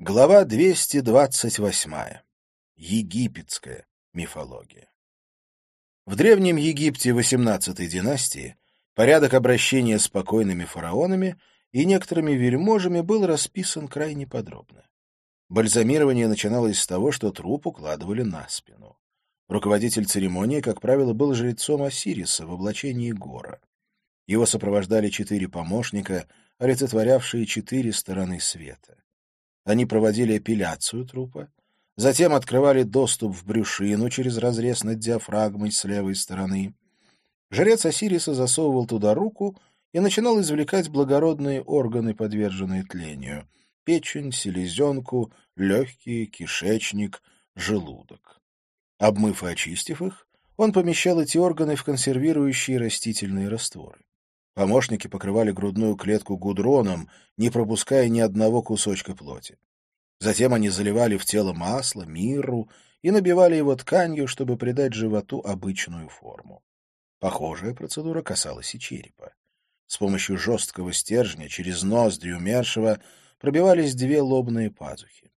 Глава 228. Египетская мифология. В Древнем Египте XVIII династии порядок обращения с покойными фараонами и некоторыми вельможами был расписан крайне подробно. Бальзамирование начиналось с того, что труп укладывали на спину. Руководитель церемонии, как правило, был жрецом Осириса в облачении гора. Его сопровождали четыре помощника, олицетворявшие четыре стороны света. Они проводили эпиляцию трупа, затем открывали доступ в брюшину через разрез над диафрагмой с левой стороны. Жрец Осириса засовывал туда руку и начинал извлекать благородные органы, подверженные тлению — печень, селезенку, легкие, кишечник, желудок. Обмыв и очистив их, он помещал эти органы в консервирующие растительные растворы. Помощники покрывали грудную клетку гудроном, не пропуская ни одного кусочка плоти. Затем они заливали в тело масло, мирру и набивали его тканью, чтобы придать животу обычную форму. Похожая процедура касалась и черепа. С помощью жесткого стержня через ноздри умершего пробивались две лобные пазухи.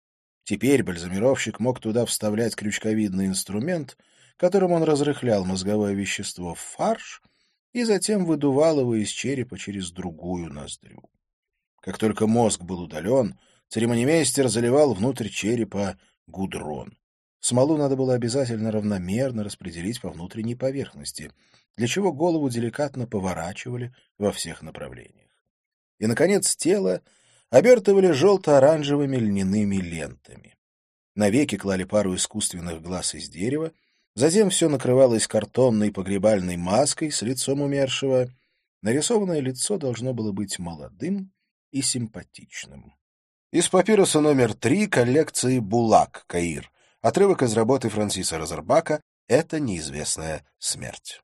Теперь бальзамировщик мог туда вставлять крючковидный инструмент, которым он разрыхлял мозговое вещество в фарш и затем выдувал его из черепа через другую ноздрю. Как только мозг был удален, церемонимейстер заливал внутрь черепа гудрон. Смолу надо было обязательно равномерно распределить по внутренней поверхности, для чего голову деликатно поворачивали во всех направлениях. И, наконец, тело обертывали желто-оранжевыми льняными лентами. Навеки клали пару искусственных глаз из дерева, Затем все накрывалось картонной погребальной маской с лицом умершего. Нарисованное лицо должно было быть молодым и симпатичным. Из папируса номер три коллекции «Булак», Каир. Отрывок из работы Франсиса Розербака «Это неизвестная смерть».